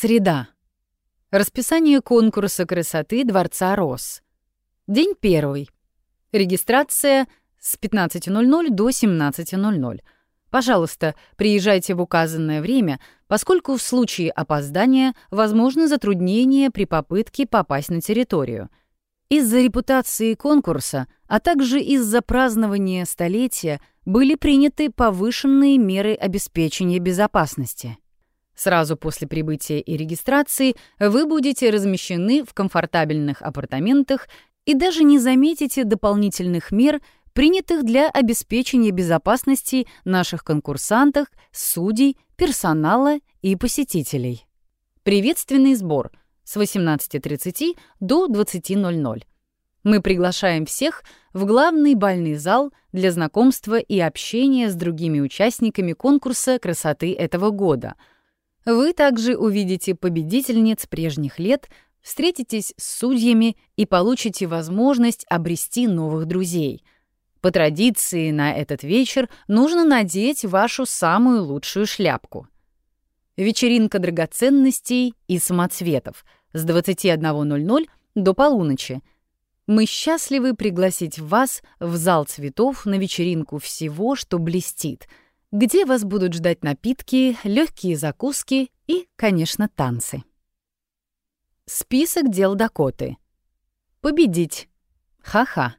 Среда. Расписание конкурса красоты Дворца Рос. День первый. Регистрация с 15.00 до 17.00. Пожалуйста, приезжайте в указанное время, поскольку в случае опоздания возможно затруднение при попытке попасть на территорию. Из-за репутации конкурса, а также из-за празднования столетия были приняты повышенные меры обеспечения безопасности. Сразу после прибытия и регистрации вы будете размещены в комфортабельных апартаментах и даже не заметите дополнительных мер, принятых для обеспечения безопасности наших конкурсантов, судей, персонала и посетителей. Приветственный сбор с 18.30 до 20.00. Мы приглашаем всех в главный бальный зал для знакомства и общения с другими участниками конкурса красоты этого года. Вы также увидите победительниц прежних лет, встретитесь с судьями и получите возможность обрести новых друзей — по традиции на этот вечер нужно надеть вашу самую лучшую шляпку. Вечеринка драгоценностей и самоцветов с 21.00 до полуночи. Мы счастливы пригласить вас в зал цветов на вечеринку всего, что блестит, где вас будут ждать напитки, легкие закуски и, конечно, танцы. Список дел Дакоты. Победить. Ха-ха.